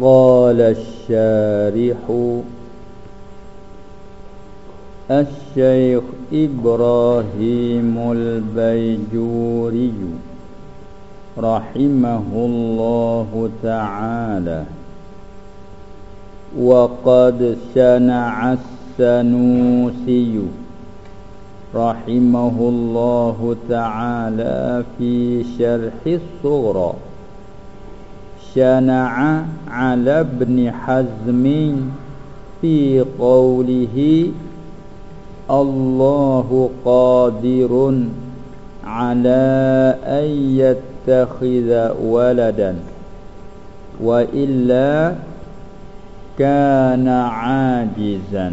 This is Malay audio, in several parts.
قال الشارح الشيخ إبراهيم البيجوري رحمه الله تعالى. وقد شنع السنوسي رحمه الله تعالى في شرح الصغرى. شنع على ابن حزم في قوله الله قادر على أن يتخذ ولدا وإلا كان عاجزا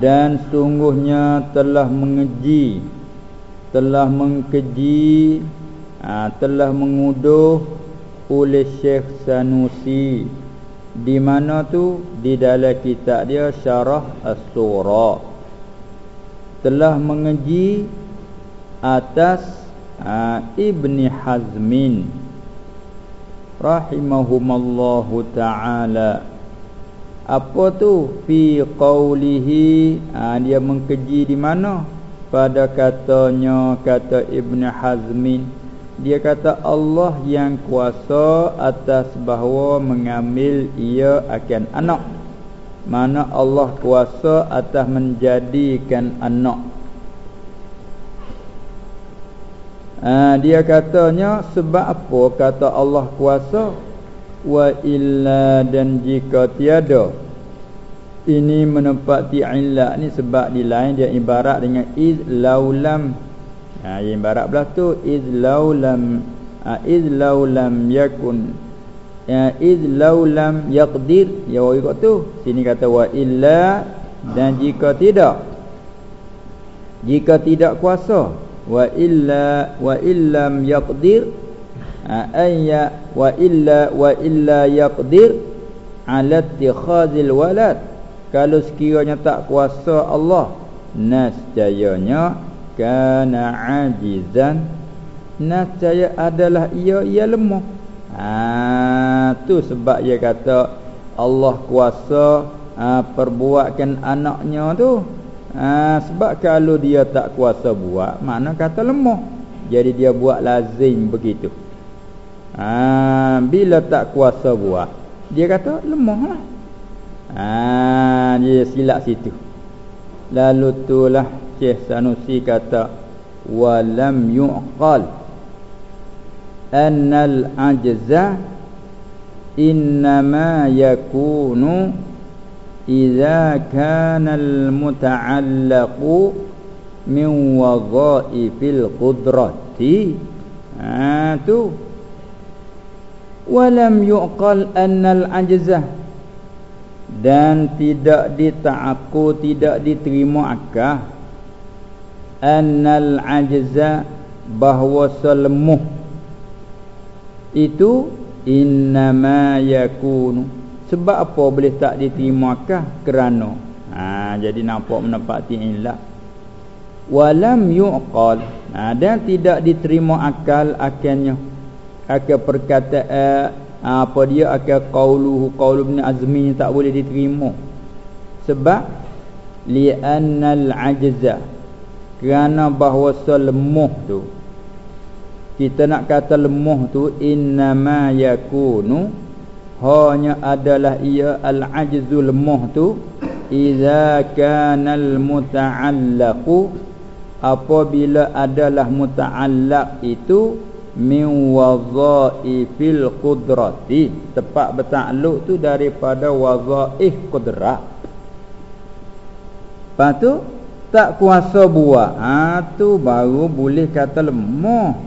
dan sungguhnya telah mengeji telah mengkeji ha, telah menguduh oleh Syekh Sanusi. Di mana tu? Di dalam kitab dia Syarah As-Sura telah mengeji atas ha, Ibni Hazmin. Rahimahumallahu taala. Apa tu? Fi qawlihi ha, dia mengkeji di mana? Pada katanya kata Ibn Hazmin dia kata Allah yang kuasa atas bahawa mengambil ia akan anak. Mana Allah kuasa atas menjadikan anak. Ha, dia katanya sebab apa kata Allah kuasa? Wa illa dan jika tiada. Ini menempati illat ni sebab di lain dia ibarat dengan iz laulam ha, yang barat belah tu iz law lam ha, iz law lam yakun. Ya iz law lam yaqdir. Ya wa kat tu sini kata wa illa dan jika tidak. Jika tidak kuasa wa illa wa illam yaqdir. Ha, ayya wa illa wa illa yaqdir ala ittikhazil walad. Kalau sekiranya tak kuasa Allah nasjayanya kana ajizan nascaya adalah ia ia lemah. Ha tu sebab dia kata Allah kuasa ha, perbuatkan anaknya tu. Ha, sebab kalau dia tak kuasa buat makna kata lemah. Jadi dia buat lazim begitu. Ha, bila tak kuasa buat dia kata lemah lah. Ha, dia silap situ. Lalu itulah Syekh Sanusi kata walam yuqal. Annal ajza innama yakunu idza kana al muta'allaqu min wadha'ifil qudrati. Ha tu. Walam yuqal annal ajza. Dan tidak ditaaku tidak diterima akal annal ajza bahwa selemuh itu innama yakunu. Sebab apa boleh tak diterimakah kerana? Ha jadi nampak menepati illah walam yuqal. Ha, dan tidak diterima akal akannya akal perkataan ha, apa dia? Akal qauluhu qaul ibn azmi tak boleh diterima. Sebab li annal ajza kerana bahawa lemah tu kita nak kata lemah tu innama yakunu hanya adalah ia al-ajzu lemah tu idza kana al-muta'allaqu apabila adalah muta'allaq itu min wadha'ifil qudrati tepat bertakluk tu daripada wadha'if qudrat Lepas tak kuasa buat. Ha tu baru boleh kata lemah.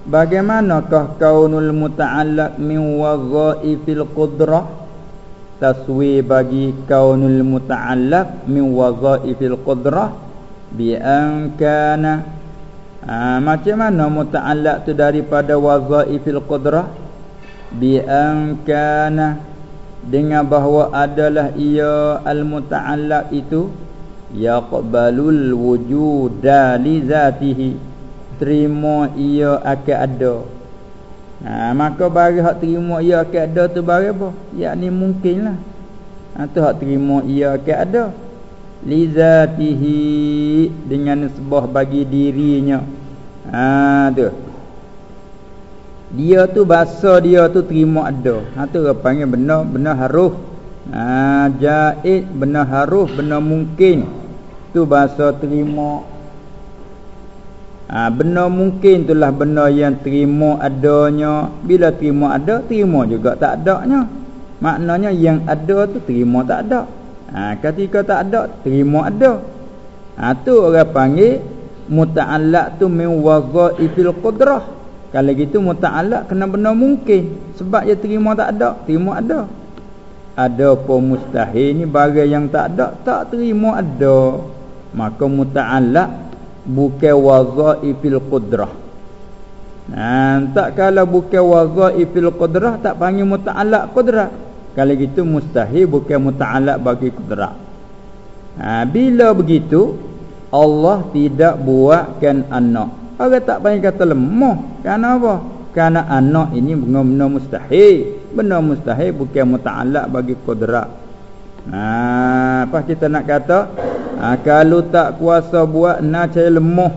Bagaimanakah kaunul muta'allaq min wadha'ifil qudrah? Taswi bagi kaunul muta'allaq min wadha'ifil qudrah. Bi an kana ha, macam mana muta'allaq tu daripada wadha'ifil qudrah? Bi an kana dengan bahawa adalah ia al muta'allaq itu yaqbalul wujuda li zatihi terima ia akan ada Ha, maka bagi hak terima ia akan ada tu bagi apa? Yakni mungkinlah. Ha, tu hak terima ia akan ada. Lizatihi dengan sebuah bagi dirinya. Ha tu. Dia tu bahasa dia tu terima ada. Ha tu orang panggil benar benar harus. Ha jaid benar harus benar mungkin. Tu bahasa terima. Ha, Benar mungkin itulah benda yang terima adanya. Bila terima ada, terima juga tak adanya Maknanya yang ada tu terima tak ada. Ha, Ketika tak ada, terima ada. Ha, Tu orang panggil Muta'alak tu min wazaifil qudrah. Kalau gitu muta'alak kena benar mungkin. Sebab dia terima tak ada, terima ada. Ada pun mustahil ni Barang yang tak ada, tak terima ada Maka muta'alak bukan wazaifil qudrah Nah, tak kalau bukan wazaifil qudrah tak panggil muta'allaq qudrah. Kalau gitu mustahil bukan muta'allaq bagi qudrah. Ha, bila begitu Allah tidak buatkan anak. Orang tak panggil kata lemah. Kenapa apa? Karena anak ini benar-benar mustahil. Benar mustahil bukan muta'allaq bagi qudrah. Ha, apa kita nak kata? ha, Kalau tak kuasa buat Nak cari lemah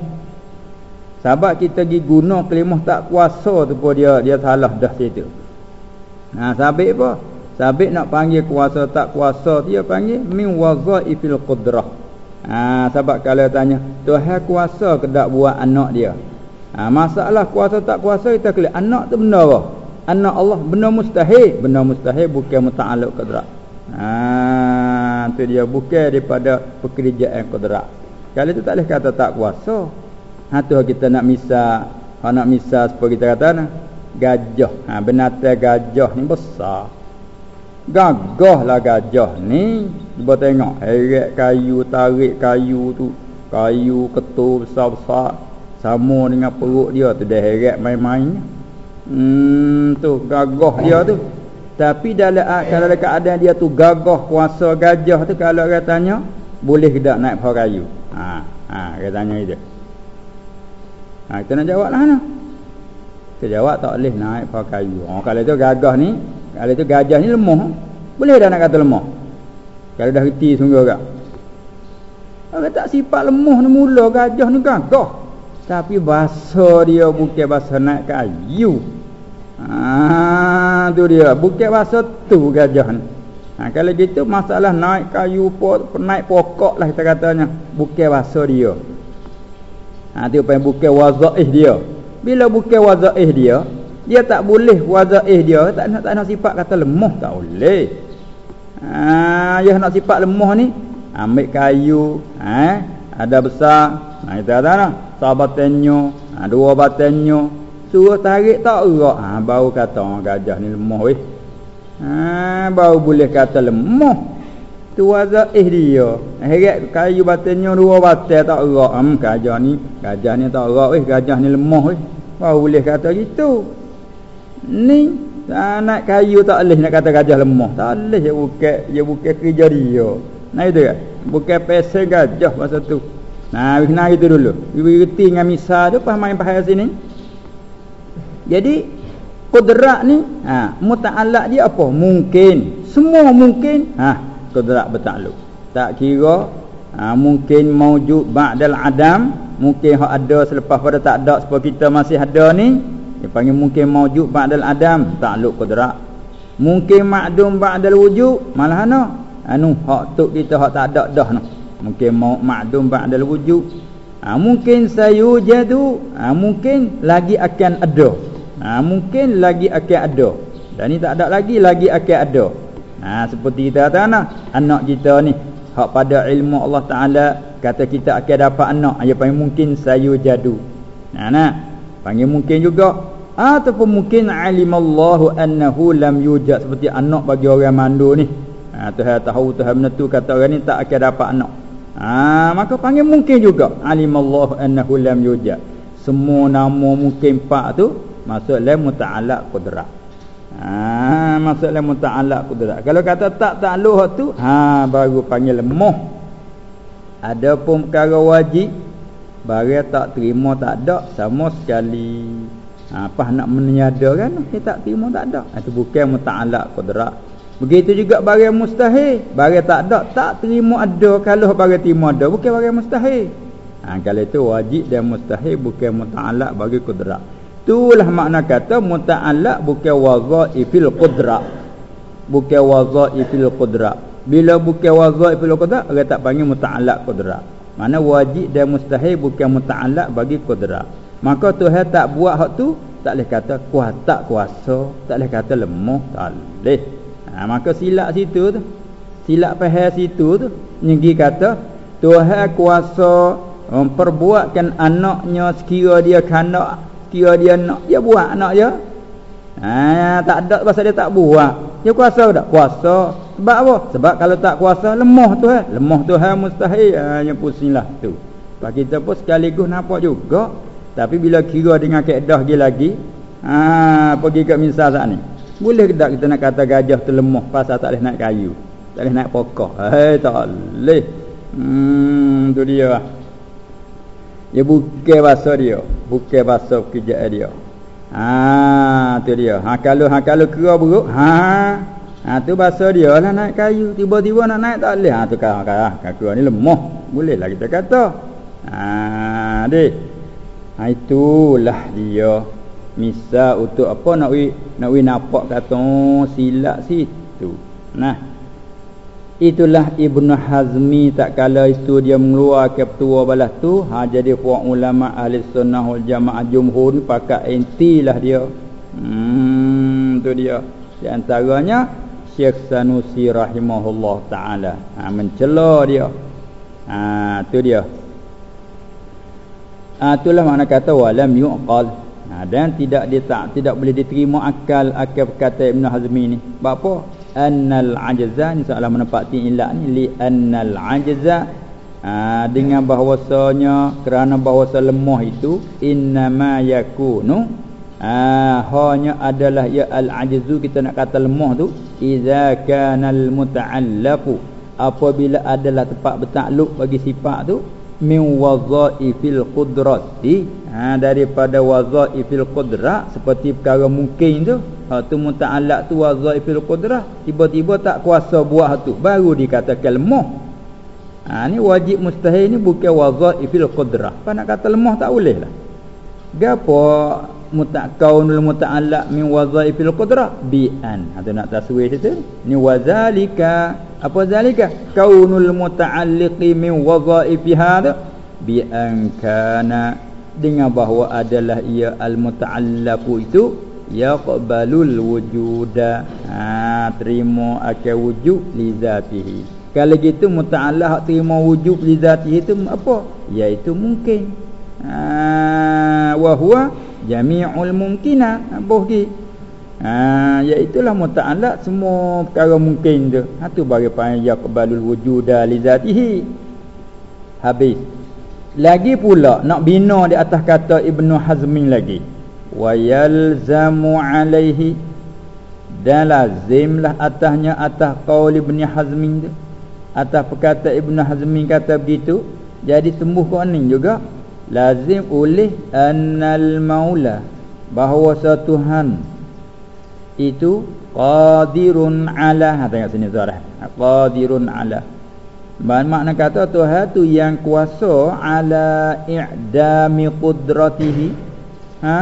Sebab kita pergi guna kelimah tak kuasa tu pun dia dia salah dah situ ha, Sabit apa? Sabit nak panggil kuasa tak kuasa Dia panggil Min wazaifil qudrah ha, Sebab kalau tanya Tuhan kuasa ke tak buat anak dia ha, Masalah kuasa tak kuasa Kita klik anak tu benar apa? Anak Allah benar mustahil Benar mustahil bukan muta'aluk qudrah Ha tu dia bukan daripada pekerjaan qudrat. Kalau itu tak boleh kata tak kuasa. Ha tu kita nak misal, ha nak misal seperti kita kata nah. Gajah. Ha binatang gajah ni besar. Gagahlah gajah ni. Cuba tengok heret kayu, tarik kayu tu. Kayu ketul besar-besar sama dengan perut dia tu dah heret main-main. Hmm tu gagah dia tu. Tapi dalam kalau dalam keadaan dia tu gagah kuasa gajah tu kalau orang tanya boleh tak naik pohon kayu? Ha, ha dia tanya itu. Ha, kita nak jawab lah no? Kita jawab tak boleh naik pohon kayu. Oh, kalau itu gagah ni, kalau itu gajah ni lemah. Boleh dah nak kata lemah? Kalau dah reti sungguh agak. Orang tak sifat lemah ni mula gajah ni gagah. Tapi bahasa dia bukan bahasa naik kayu. Ha tu dia. Bukan bahasa tu gajah ni. Ha, kalau gitu masalah naik kayu pot, naik pokok lah kita katanya. Bukan bahasa dia. Ha tu apa bukan wazaih dia. Bila bukan wazaih dia, dia tak boleh wazaih dia tak nak tak nak sifat kata lemah tak boleh. Ha dia nak sifat lemah ni ambil kayu, ha ada besar. Ha kita kata lah, sabatannya, ha, dua batannya, Suruh tarik tak erak? Ha, Baru kata orang gajah ni lemah weh. Ha, Baru boleh kata lemah. Tu wazah eh dia. Heret kayu batinnya dua batin tak erak. Hmm, Gajah ni Gajah ni tak erak weh. Gajah ni lemah weh. Baru boleh kata gitu. Ni Anak kayu tak boleh nak kata gajah lemah. Tak boleh dia buka Dia buka kerja dia. Nah itu kan? Bukan pesen gajah masa tu. Nah, itu dulu. Reti dengan misal tu pas main pahal sini. Jadi kudrat ni ha muta'allaq dia apa? Mungkin. Semua mungkin. Ha kudrat bertakluk. Tak kira ha, mungkin maujud ba'dal adam, mungkin hak ada selepas pada tak ada sebab kita masih ada ni. Dia panggil mungkin maujud ba'dal adam, takluk kudrat. Mungkin ma'dum ba'dal wujud, malah ana. Anu hak tu kita hak tak ada dah noh. Mungkin mau ma'dum ba'dal wujud. Ha, mungkin sayujadu, ha, mungkin lagi akan ada ha, mungkin lagi akan ada. Dan ni tak ada lagi lagi akan ada. Ha, seperti kita kata anak anak kita ni hak pada ilmu Allah Ta'ala kata kita akan dapat anak dia panggil mungkin sayu jadu. Nah, nah. panggil mungkin juga. Ataupun mungkin alimallahu annahu lam yujad seperti anak bagi orang mandu ni. Ha, Tuhan tahu Tuhan menentu kata orang ni tak akan dapat anak. Ha, maka panggil mungkin juga. Alimallahu annahu lam yujad. Semua nama mungkin pak tu masuk la muta'allaq qudrat ha masuk la muta'allaq qudrat kalau kata tak ta'alluq tu ha baru panggil lemah adapun perkara wajib barang tak terima tak ada sama sekali. Ha, apa nak menyadakan dia tak terima tak ada. Itu bukan muta'alaq qudrat begitu juga barang mustahil. Barang tak ada tak terima ada. Kalau barang terima ada bukan barang mustahil. Ha, kalau itu wajib dan mustahil bukan muta'alaq bagi qudrat itulah makna kata muta'alaq bukan wazaifil qudrat bukan wazaifil qudrat bila bukan wazaifil qudrat orang tak panggil muta'alaq qudrat mana wajib dan mustahil bukan muta'alaq bagi qudrat Maka Tuhan tak buat hak tu tak boleh kata kuat tak kuasa, tak boleh kata lemah, tak boleh. Ha, maka silap situ tu. Silap faham situ tu. Nyegi kata Tuhan kuasa memperbuatkan anaknya sekira dia kanak, sekira dia nak dia buat anak dia. Ha, tak ada pasal dia tak buat. Dia kuasa tak? Kuasa. Sebab apa? Sebab kalau tak kuasa lemah Tuhan. Lemah Tuhan mustahil. Ha, yang pusinglah tu. Pak kita pun sekaligus nampak juga tapi bila kira dengan keedah dia lagi ha, Pergi ke misal saat ni Boleh tak kita nak kata gajah tu lemah Pasal tak boleh naik kayu Tak boleh naik pokok Hei tak boleh Hmm tu dia Dia bukan bahasa dia. Bukan bahasa kerjaan dia. Ha tu dia. Ha kalau ha kalau kira buruk Ha Ha tu bahasa dia lah naik kayu. Tiba-tiba nak naik tak boleh. Ha tu kata ha, kira ni lemah. Boleh lah kita kata. Ha dek ha, itulah dia. Misal untuk apa nak wi nak wi nampak kata oh, silap situ. Nah itulah ibnu hazmi tak kala itu dia mengeluarkan petua balas tu ha jadi puak ulama ahli sunnah wal jamaah jumhur pakat intilah dia. Hmm tu dia. Di antaranya Syekh Sanusi rahimahullah taala. Ha mencela dia. Ha tu dia. Ha, itulah makna kata walam yuqal. Ha, dan tidak dia tak tidak boleh diterima akal akal kata Ibn Hazmi ni. Sebab apa annal ajza ni soalan menepati ilat ni li annal ajza ha, dengan bahawasanya kerana bahawasa lemah itu innama yakunu ha, hanya adalah ya al ajzu kita nak kata lemah tu idza kana al muta'allaqu apabila adalah tempat bertakluk bagi sifat tu min wadhaifil qudrati ha daripada wadhaifil qudrat seperti perkara mungkin tu ha tu muta'allaq tu wadhaifil qudrat tiba-tiba tak kuasa buat tu baru dikatakan lemah. Ha ni wajib mustahil ni bukan wadhaifil qudrat apa nak kata lemah tak boleh lah. Gapo mutakaunul muta'allaq min wadhaifil qudrah? Bi an ada nak taswir situ. Ni wazalika apa zalika? Kaunul muta'alliqi min wadhaifi hada bi an kana. Dengan bahawa adalah ia al muta'allaqu itu yaqbalul wujuda. Ha terima akan wujud li zatihi. Kalau gitu muta'allaq terima wujud li zatihi itu apa? Iaitu mungkin. Ha wa huwa jami'ul mumkinat apa lagi ha iaitu lah muta'allaq semua perkara mungkin tu ha tu bagi panggil yaqbalul wujuda li zatihi. Habis. Lagi pula nak bina di atas kata ibnu hazmin lagi wa yalzamu alaihi. Dan lazimlah atasnya atas qaul ibnu hazmin tu. Atas perkata ibnu hazmin kata begitu. Jadi tumbuh kuning juga. Lazim oleh annal maula. Bahawa Tuhan itu qadirun ala. Ha tengok sini tuan qadirun ala. Bahan makna kata Tuhan tu yang kuasa ala i'dami qudratihi. Ha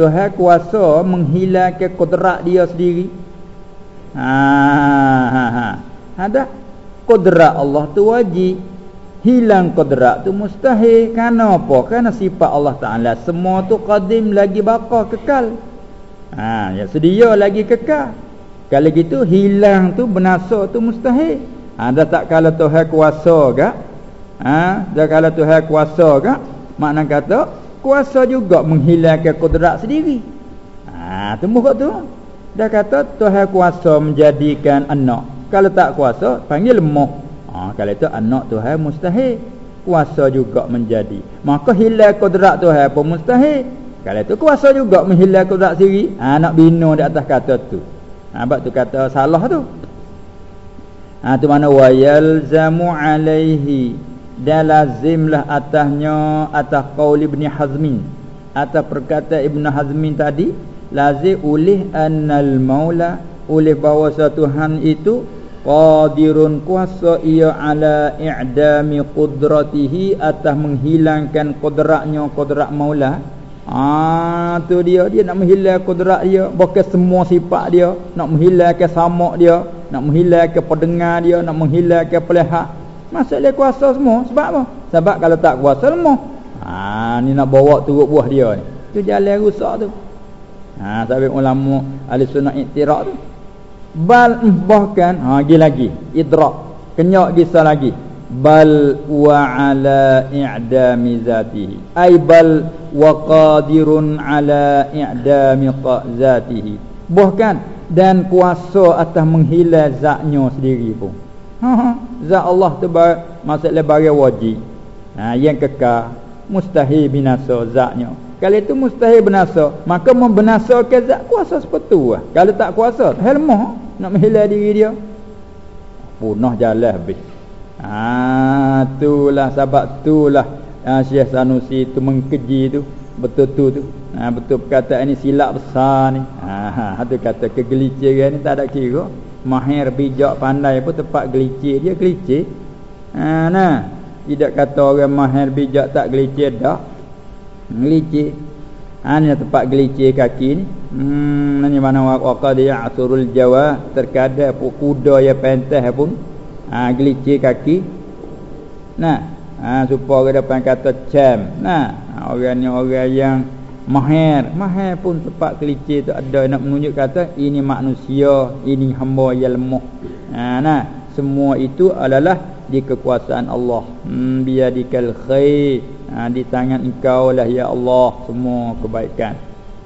Tuhan kuasa menghilangkan kudrat dia sendiri. Ha ha ha. Ada kudrat Allah tu wajib. Hilang kodrak tu mustahil. Kerana apa? Kerana sifat Allah Taala. Semua tu qadim lagi baqa kekal. Ha ya sedia lagi kekal. Kalau gitu hilang tu benasa tu mustahil. Ha dah tak kala Tuhan kuasa gak? Ha dah kala Tuhan kuasa gak? Makna kata kuasa juga menghilangkan kodrak sendiri. Ha temu kat tu. Dah kata Tuhan kuasa menjadikan anak. Kalau tak kuasa panggil lemah. Ha, kalau itu anak Tuhan mustahil. Kuasa juga menjadi. Maka hilang kodrat Tuhan pun mustahil. Kalau itu kuasa juga menghilang kodrat sendiri. Ha, nak bina di atas kata tu. Ha, sebab tu kata salah tu. Ha, tu mana wa yalzamu alaihi dan lazimlah atasnya atas qaul ibn hazmin. Atau perkata Ibn Hazmin tadi lazim oleh annal maula oleh bahawa Tuhan itu qadirun kuasa ia ala i'dami qudratihi atas menghilangkan kodratnya kodrat maula. Ah tu dia dia nak menghilangkan kodrat dia bukan semua sifat dia nak menghilangkan samak dia nak menghilangkan pendengar dia nak menghilangkan pelihat masalah kuasa semua. Sebab apa? Sebab kalau tak kuasa lemah ah ni nak bawa turut buah dia ni. Tu jalan rusak tu. Ha sampai ulama ahli sunnah iktiraf tu. Bal bahkan ha lagi lagi. Idrak. Kenyak gisah lagi. Bal wa ala i'dami zatihi. Ay bal wa qadirun ala i'dami zatihi. Bahkan dan kuasa atas menghilang zatnya sendiri pun. ha, ha. zat Allah tu maksudnya bagi wajib. Ha yang kekal. Mustahil binasa zatnya. Kalau itu mustahil binasa maka membinasakan zat kuasa seperti tu lah. kalau tak kuasa helmah nak menghilang diri dia. Punah jalan habis. Ha itulah sebab itulah ha, Syekh Sanusi tu mengkeji tu. Betul tu tu. Ha, betul perkataan ini silap besar ni. Ha ha tu kata kegeliciran ni tak ada kira mahir bijak pandai pun tepat gelicir dia gelicir ha nah. Tidak kata orang mahir bijak tak gelicir dah. Gelicir Ha ni tempat gelicir kaki ni. Hmm ni mana waqad ya'surul jawa. Terkadang kuda ya pentas pun. Ha gelicir kaki. Nah, ha supaya orang depan kata cam. Nah, ha, orang ni orang yang mahir, mahir pun tempat gelicir tu. Ada nak menunjuk kata ini manusia, ini hamba yang lemah. Ha nah, semua itu adalah di kekuasaan Allah. Hmm biadikal khair. Ha, di tangan engkau lah ya Allah semua kebaikan.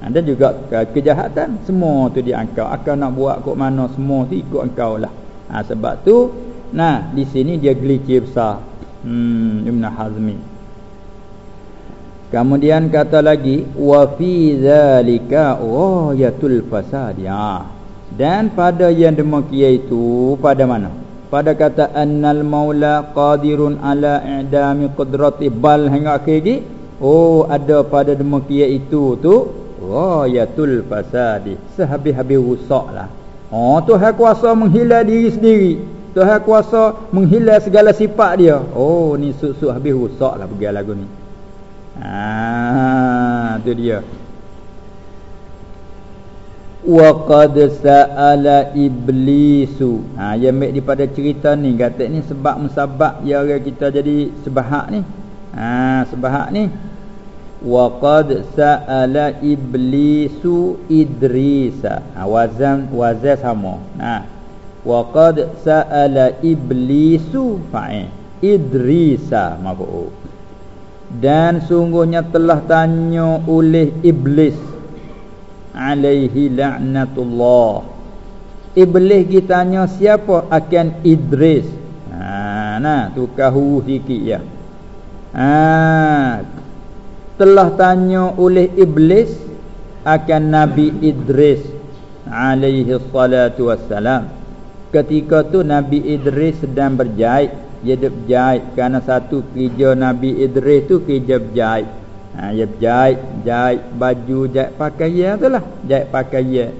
Ha, dan juga kejahatan semua tu di engkau. Akan nak buat kok mana semua tu ikut engkau lah. Ha, sebab tu nah di sini dia gelicir besar. Hmm Ibn Hazmi kemudian kata lagi wa fi zalika ghayatul fasad ya dan pada yang demikian itu pada mana? Pada kata annal maula qadirun ala i'dami qudrati bal hingga akhir oh ada pada demikian itu tu ghayatul fasadi. Sehabis-habis rusaklah. Oh tuhan kuasa menghilang diri sendiri. Tuhan kuasa menghilang segala sifat dia. Oh ni suk-suk habis rusaklah pergi lagu ni ah tu dia. Wa qad sa'ala iblisu. Ha yang baik daripada cerita ni kata ni sebab musabab ya orang kita jadi sebahak ni. Ha sebahak ni. Wa qad sa'ala iblisu idrisa. Ha wazan wazan sama. Ha wa qad sa'ala iblisu. Fa'il. Idrisa mafu dan sungguhnya telah tanya oleh iblis. Alaihi la'natullah. Iblis kitanya siapa akan idris? Ha nah tukahu sikit ya. Ha telah tanya oleh iblis akan nabi idris alaihi salatu wassalam. Ketika tu nabi idris sedang berjahit dia berjahit. Kerana satu kerja nabi idris tu kerja berjahit. Ha, Dia jahit Jahit baju Jahit pakaian tu lah. Jahit pakaian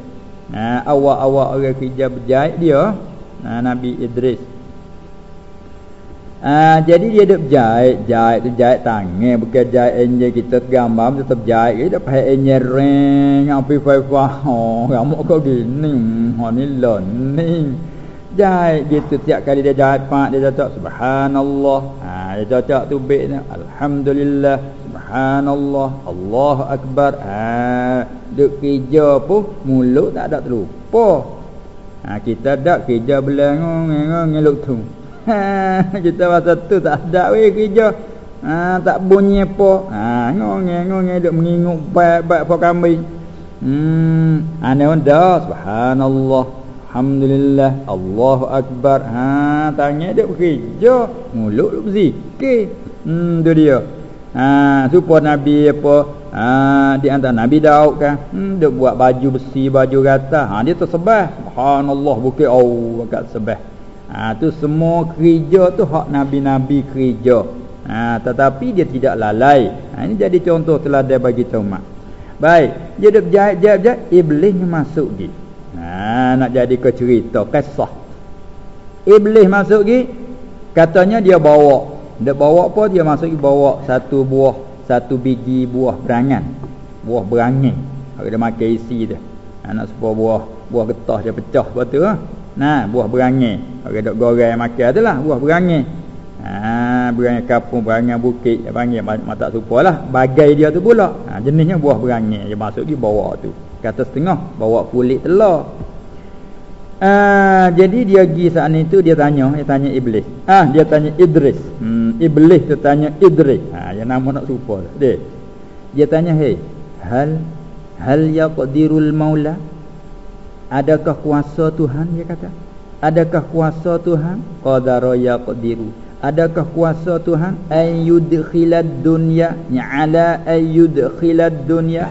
ha, Awak-awak orang kerja berjahit dia ha, Nabi Idris. Ha, Jadi dia duduk jahit Jahit tu jahit tangan Bukan jahit enjil kita gambar Tetap jahit Dia pakai enjil ring. Api fai-fai Oh, kamu kau gini Oh, ni. learning jahit gitu tiap kali dia pak dia cakap subhanallah. Ha dia cakap tu baik alhamdulillah. Subhanallah. Allahu akbar. Ha duk kerja pun mulut tak ada terlupa. Ha kita dak kerja belang ngeluk tu. Ha kita masa tu tak ada we kerja. Ha tak bunyi apa. Ha ngong ngong duk mengingut baik-baik apa kami hmm ana dah subhanallah Alhamdulillah Allahu Akbar Ha Tanya dia bekerja Mulut dia berzikir Hmm tu dia Ha Supaya Nabi apa Ha Di antara Nabi Daud kan Hmm Dia buat baju besi Baju rata Ha dia tersebah Subhanallah Bukit Allah Kat sebah Ha tu semua kerja tu Hak Nabi-Nabi kerja ha, tetapi dia tidak lalai ha, ini jadi contoh teladan bagi tahu baik dia dah jahit-jahit iblis masuk gi ha, nak jadi ke cerita kisah. Iblis masuk gi katanya dia bawa. Dia bawa apa? Dia masuk gi bawa satu buah satu biji buah berangan. Buah berangin. Kalau dia makan isi dia. Anak sebuah buah buah getah dia pecah. Betul ha? nah buah berangin. Kalau dok goreng makan tu lah buah berangin. Ha berangin kapung berangin bukit dia panggil mata supalah bagai dia tu pula. Ha jenisnya buah berangin. Dia masuk di bawah tu. Kata setengah bawa kulit telur. Ah jadi dia pergi saat itu dia tanya, dia tanya iblis. Ah dia tanya Idris. Hmm iblis tu tanya Idris. Ha yang nama nak serupa dia. Dia tanya, "Hei, hal hal yaqdirul maula?" Adakah kuasa Tuhan dia kata? Adakah kuasa Tuhan? Qadara yaqdiru adakah kuasa Tuhan ayyudkhilad dunya ala ayyudkhilad dunya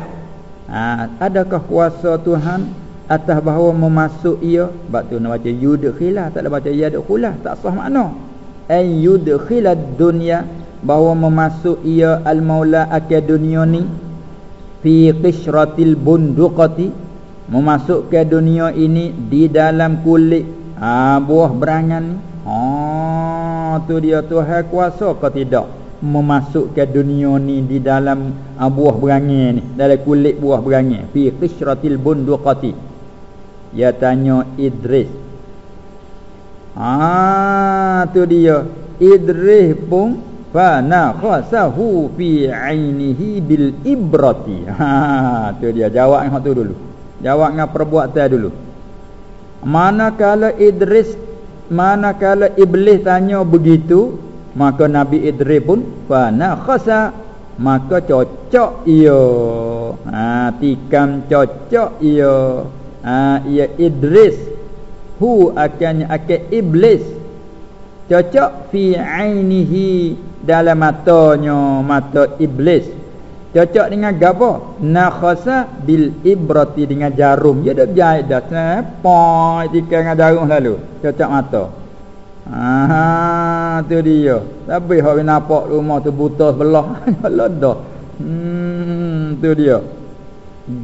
ha, adakah kuasa Tuhan atas bahawa memasuk ia? Sebab tu nak baca yudkhilah tak ada baca yadkhulah tak sah makna. Ayyudkhilad dunya bahawa memasuk ia al maula dunia ni fi qishratil bunduqati memasuk ke dunia ini di dalam kulit ha, buah berangan Ha tu dia Tuhan kuasa ke tidak memasukkan dunia ni di dalam uh, buah berangin ni dalam kulit buah berangin fi qishratil bunduqati. Ya tanya Idris. Ha tu dia. Idris pun fa nakhasahu fi ainihi bil ibrati. Ha tu dia. Jawab hak tu dulu. Jawab dengan perbuatan dulu. Manakala Idris manakala iblis tanya begitu maka nabi idris pun fana khasa maka cocok ia ha tikam cocok ia ha ia idris hu akan akan iblis cocok fi ainihi dalam matanya mata iblis Cocok dengan gapo? Nakhasa bil ibrati dengan jarum. Dia dah jahit dah. Sepoi tikai dengan jarum lalu. Cocok mata. Ah, tu dia. Tapi hak nampak rumah tu buta sebelah. Allah dah. Hmm, tu dia.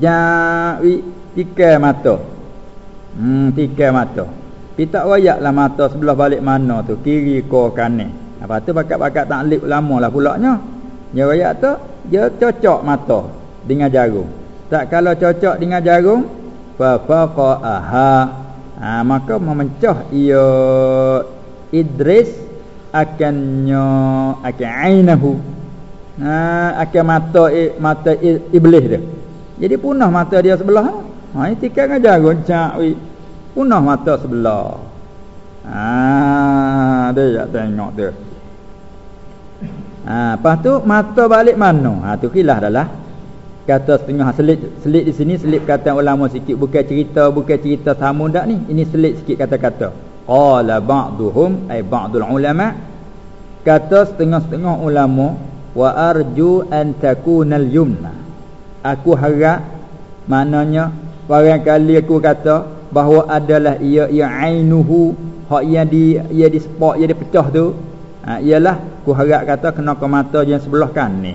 Jawi tikai mata. Hmm, tikai mata. Kita wayaklah mata sebelah balik mana tu, kiri ke kanan. Apa tu bakat-bakat taklif lama lah pulaknya. Dia wayak tu dia cocok mata dengan jarum. Tak kalau cocok dengan jarum fa faqaha. Ha, maka memecah ia Idris akannya akan ainahu. Ha, akan mata mata iblis dia. Jadi punah mata dia sebelah. Ha ini tikar dengan jarum cak Punah mata sebelah. Ha dia tengok dia. Ha, lepas tu mata balik mana? Ha tu khilaf adalah kata setengah selit selit di sini selit kata ulama sikit bukan cerita bukan cerita sama dak ni. Ini selit sikit kata-kata. Qala ba'duhum ay ba'dul ulama kata setengah-setengah ulama wa arju an takuna al-yumna. Aku harap maknanya barangkali aku kata bahawa adalah ia ia ainuhu hak yang di ia di spot ia dipecah tu ha, ialah Ku harap kata kena ke mata yang sebelah kan ni.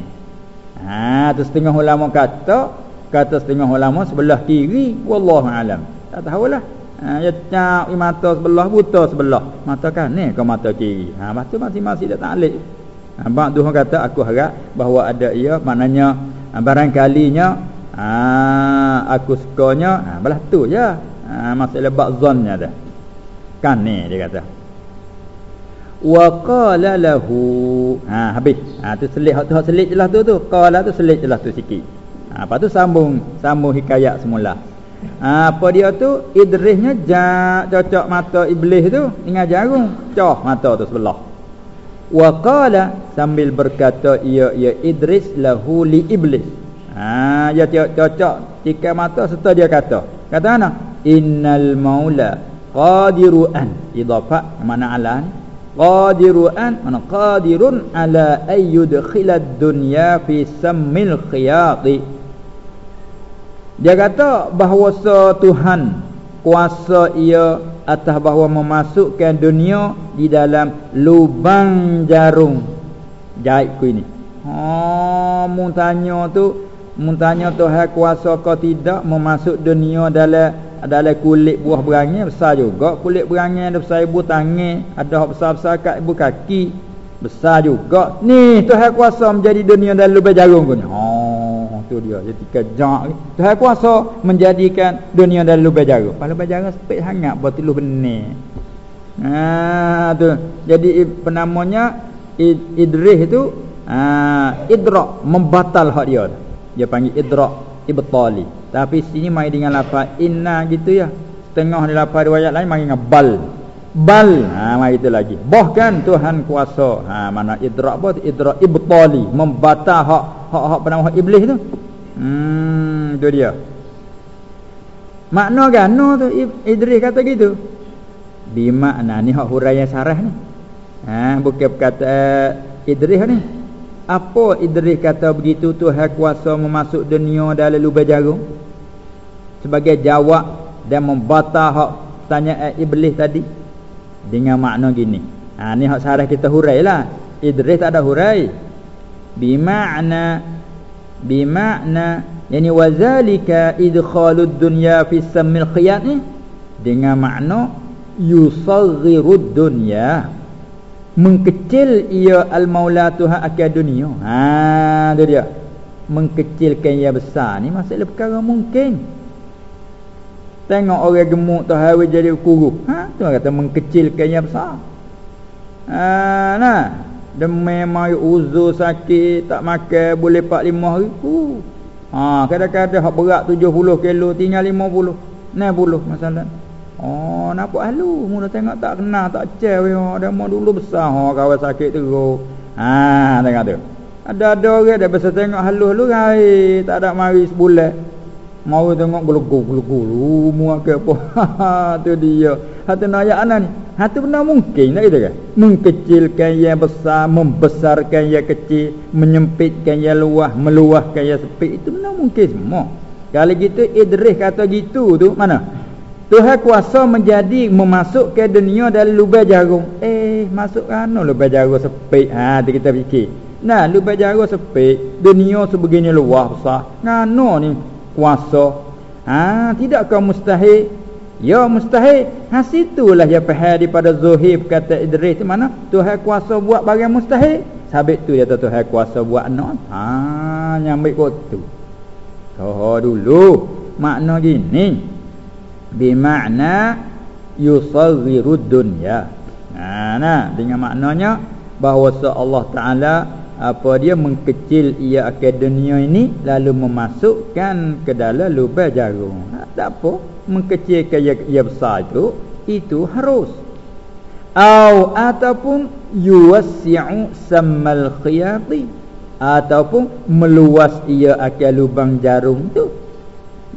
Ha tu setengah ulama kata, kata setengah ulama sebelah kiri, wallahu alam. Tak tahulah. Ha ya cak mata sebelah buta sebelah. Mata kan ni ke mata kiri. Ha masa masing-masing dah taklid. Ha bab tu kata aku harap bahawa ada ia maknanya ha, barangkalinya ha aku sukanya ha belah tu je. Ha masalah bab zannya dah. Kan ni dia kata wa qala lahu ha habis ha tu selit tu selit jelas tu tu qala tu selit jelas tu sikit ha apa tu sambung sambung hikayat semula ha apa dia tu? Idrisnya ja cocok mata iblis tu dengan jarum. Cah mata tu sebelah. Wa qala sambil berkata ia ya idris lahu li iblis. Ha dia cocok tikai mata serta dia kata. Kata mana? Innal maula qadiru an idafah mana ala ni? Qadiruan mana qadirun ala ayyudkhilad dunya fi sammil khiyati dia kata bahawa Tuhan kuasa ia atas bahawa memasukkan dunia di dalam lubang jarum. Jahit ku ini. Ha mun tanya tu mun tanya Tuhan kuasa ke tidak memasuk dunia dalam dalam kulit buah berangi besar juga. Kulit berangi ada besar ibu tangan ada besar-besar kat ibu kaki besar juga. Ni Tuhan kuasa menjadi dunia dalam lubang jarum pun oh tu dia dia kejak Tuhan kuasa menjadikan dunia dalam lubang jarum lubang jarum sepit sangat buat tilu benih. Ha tu. Jadi penamanya idrih tu ha idrak membatal hak dia. Dia panggil idrak ibtali tapi sini mai dengan lafaz inna gitu ya. Setengah di lafaz riwayat lain mai dengan bal. Bal. Ha mai itu lagi. Bahkan Tuhan kuasa ha mana idrak apa idrak ibtali membatal hak hak hak penama hak iblis tu. Hmm tu dia. Makna gano tu Idris kata gitu. Bimakna ni hak huraian sarah ni. Ha bukan kata Idris ni. Apa Idris kata begitu Tuhan kuasa memasuk dunia dalam lubang jarum sebagai jawab dan membantah hak tanya iblis tadi. Dengan makna gini. Ha ni hak sarah kita hurailah. Idris tak ada hurai bimakna bimakna yani wazalika idkhalud dunya fi samil khiyat ni dengan makna yusaghirud dunya mengkecil ia al-maula Tuhan akan dunia. Ha tu dia. Mengkecilkan ia besar ni masalah perkara mungkin. Tengok orang gemuk tu hari jadi kurus. Ha tu kata mengkecilkan ia besar. Ha nah. Demam mai uzur sakit tak makan boleh 4 5 hari. Uh. Ha kadang-kadang hak berat 70 kilo tinggal 50. 60 masalah. Oh, nampak halu. Mula tengok tak kenal, tak cek. Oh, dia mau dulu besar. Oh, kawan sakit teruk. Ha, tengok tu. Ada-ada orang dia biasa tengok halu-halu. Hai, tak ada mari sebulan. Mau tengok gelegu-gelegu. Rumah ke apa. tu dia. Hati nak ayat anak ni. Hati benar mungkin tak kita kan? Mengkecilkan yang besar, membesarkan yang kecil, menyempitkan yang luah, meluahkan yang sepit. Itu benar mungkin semua. Kalau gitu Idris kata gitu tu mana? Tuhan kuasa menjadi memasukkan dunia dalam lubang jarum. Eh, masuk mana lubang jarum sepit? Ha, kita fikir. Nah, lubang jarum sepit, dunia sebegini luas besar. Ngano ni kuasa? Ha, tidakkah mustahil? Ya mustahil. Ha situlah yang faham daripada Zuhib kata Idris mana? Tuhan kuasa buat barang mustahil. Sabit tu dia tu Tuhan kuasa buat anak. Ha, nyambil kot tu. Oh, dulu makna gini bimakna yusaghiru dunya. Ha nah dengan maknanya bahawa Allah Taala apa dia mengkecil ia akan dunia ini lalu memasukkan ke dalam lubang jarum. Ha, tak apa mengkecilkan ia, ia besar itu itu harus au ataupun yuwassi'u sammal khiyati ataupun meluas ia akan lubang jarum tu.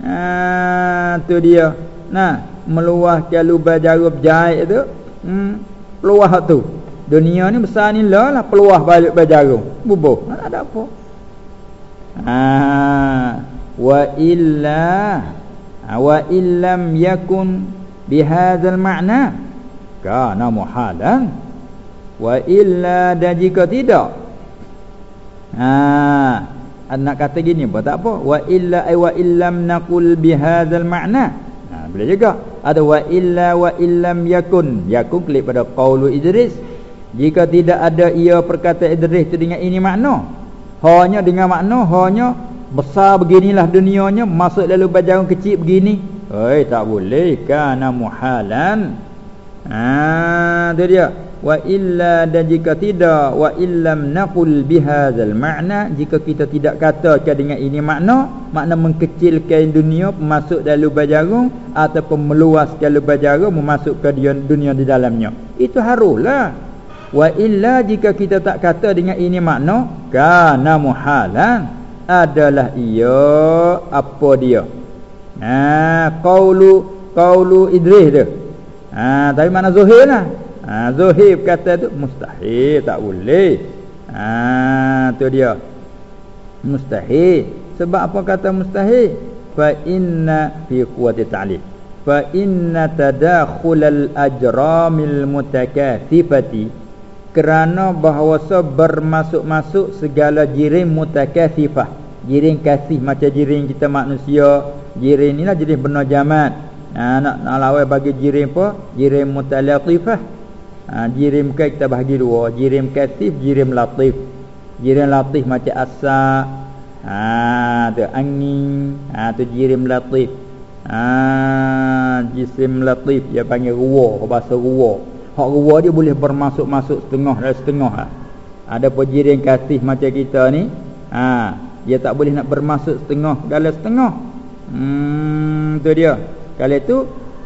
Ha tu dia. Nah, meluah ke lubang jarum jahit tu. Hmm, peluah tu. Dunia ni besar ni lah, lah peluah balik berjarum. Bubuh. Tak ada apa. Ha, wa illa ha, wa illam yakun bihadzal ma'na. Kana muhalan. Wa illa dan jika tidak. Ha. Nak kata gini apa tak apa. Wa illa ay wa illam naqul bihadzal ma'na. Boleh juga. Ada wa illa wa illam yakun. Yakun klik pada qaulu idris jika tidak ada ia perkata idris itu dengan ini makna hanya dengan makna hanya besar beginilah dunianya masuk lalu bajaran kecil begini. Oi tak boleh. Kana muhalan. Ha tu dia. Wa illa dan jika tidak wa illam naqul bihadzal ma'na jika kita tidak katakan dengan ini makna makna mengkecilkan dunia masuk dalam lubang jarum ataupun meluaskan lubang jarum memasukkan dunia di dalamnya. Itu haruslah wa illa jika kita tak kata dengan ini makna kana muhalan adalah ia apa dia ha qaulu qaulu idris tu ha tapi mana zuhirlah Ha Zuhib kata tu mustahil tak boleh. Ha tu dia. Mustahil. Sebab apa kata mustahil? Fa inna fi quwwati ta'lil. Fa inna tadakhul al ajramil mutakathifati kerana bahawasa bermasuk-masuk segala jirim mutakathifah jirim kasih macam jirim kita manusia jirim ni lah jirim benar jamat. Ha, nak, nak lawai bagi jirim apa? Jirim mutalatifah. Ha, jirim ke kita bagi dua. Jirim kasih jirim latif. Jirim latif macam asak ha, tu angin. Ha, tu jirim latif. Ha, jisim latif dia panggil ruwa bahasa ruwa hak ruwa dia boleh bermasuk-masuk setengah dan setengah ha. ada pun jirim kasih macam kita ni ha, dia tak boleh nak bermasuk setengah dalam setengah. Hmm tu dia. Kalau itu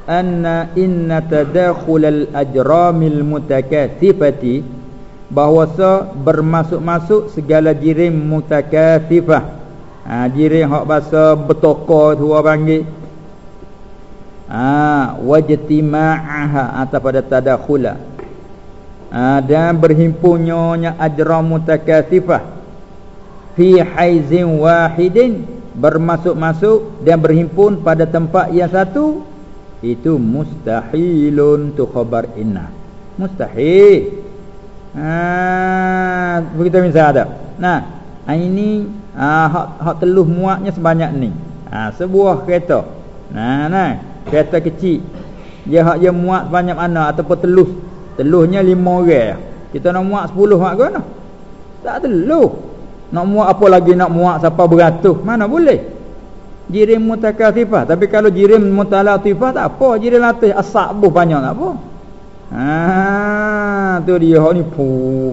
anna inna tadakhul al ajramil mutakathifati bahwasa bermasuk-masuk segala jirim mutakathifah ha jirim hak bahasa betoko tu orang panggil ha wajtima'aha atau pada tadakhula. Ha, dan berhimpunnya ajram mutakathifah fi haizin wahidin. Bermasuk-masuk dan berhimpun pada tempat yang satu. Itu mustahilun tu khabar inna. Mustahil. Ha begitu misal ada nah ini ha, hak hak teluh muatnya sebanyak ni. Ha sebuah kereta. Nah nah kereta kecil. Dia hak dia muat banyak mana ataupun teluh. Teluhnya lima orang. Kita nak muat sepuluh mak mana tak teluh. Nak muak apa lagi nak muak siapa beratus? Mana boleh? Jirim mutakathifah tapi kalau jirim mutalatifah tak apa. Jirim latih. Asak buh banyak tak apa. Ha tu dia. Hok ni pu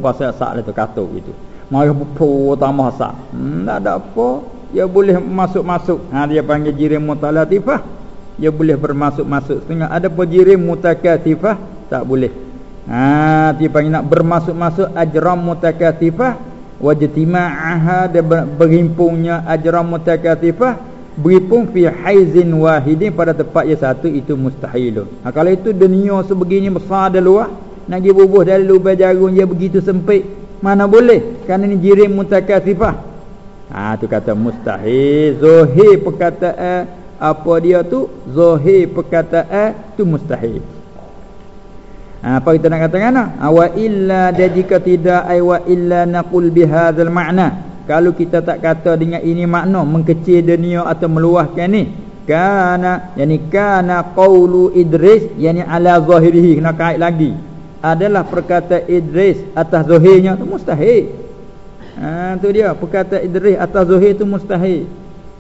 pasal asak tu katuk gitu. Mari pu tambah asak. Hmm, tak ada apa. Dia boleh masuk-masuk. Ha dia panggil jirim mutalatifah dia boleh bermasuk-masuk setengah. Ada pun jirim mutakathifah tak boleh. Ha dia panggil nak bermasuk-masuk ajram mutakathifah wajtima'aha dan berhimpunnya ajram mutakatifah berhimpun fi haizin wahidin pada tempat yang satu itu mustahilun. Ha, kalau itu dunia sebegini besar dan luas nak pergi bubuh dari lubang jarum dia begitu sempit mana boleh? Kerana ini jirim mutakatifah ha tu kata mustahil. Zahir perkataan apa dia tu zahir perkataan tu mustahil Ha, apa kita nak katakan nah? Ha, wa illa jika tidak ay wa illa naqul bihadzal ma'na. Kalau kita tak kata dengan ini makna mengkecil dunia atau meluahkan ni. Kana yani kana qaulu Idris yani ala zahirihi kena kait lagi. Adalah perkata Idris atas zahirnya tu mustahil. Ha tu dia perkata Idris atas zahir tu mustahil.